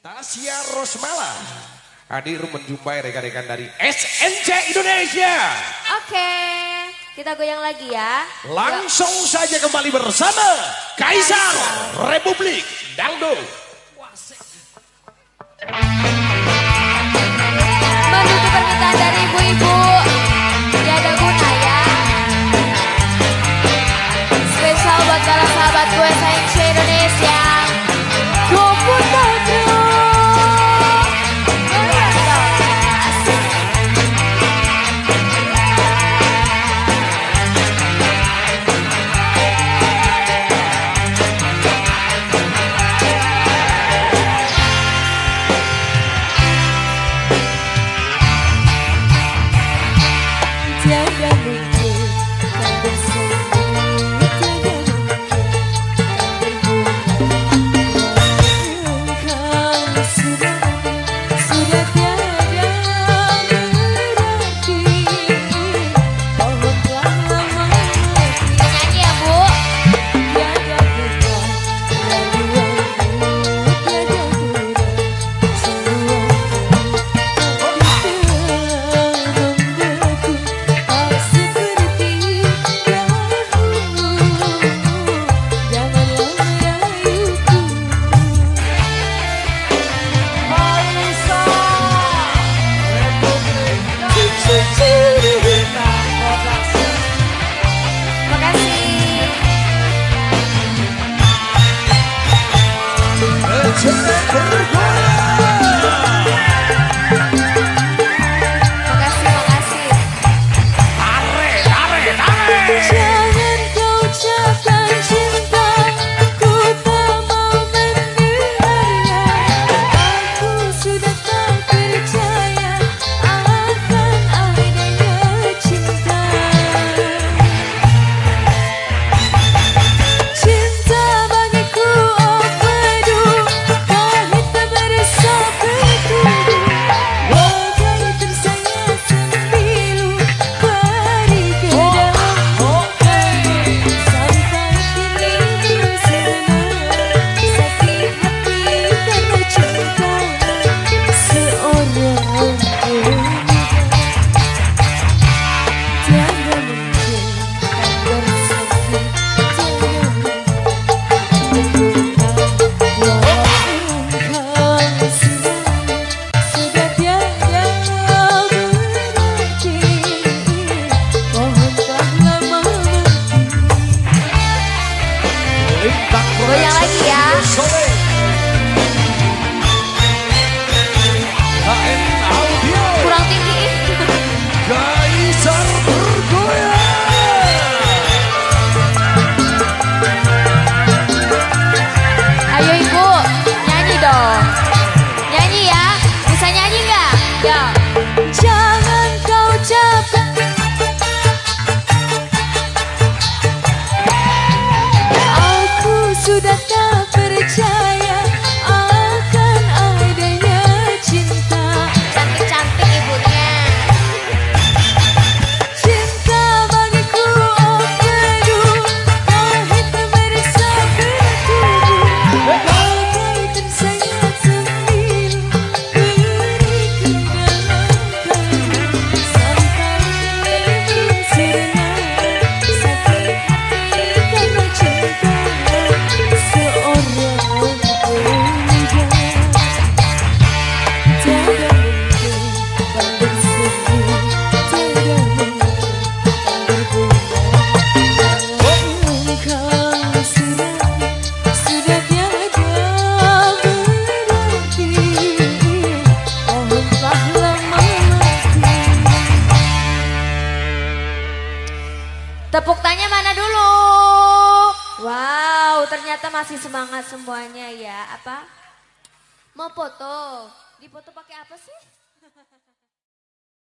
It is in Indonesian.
Tasya Rosmala hadir menjumpai rekan-rekan dari SNC Indonesia. Oke, kita goyang lagi ya. Langsung Yuk. saja kembali bersama Kaisar, Kaisar. Republik Dangdut. Yeah, yeah, yeah. ternyata masih semangat semuanya ya. Apa? Mau foto? Dipoto pakai apa sih?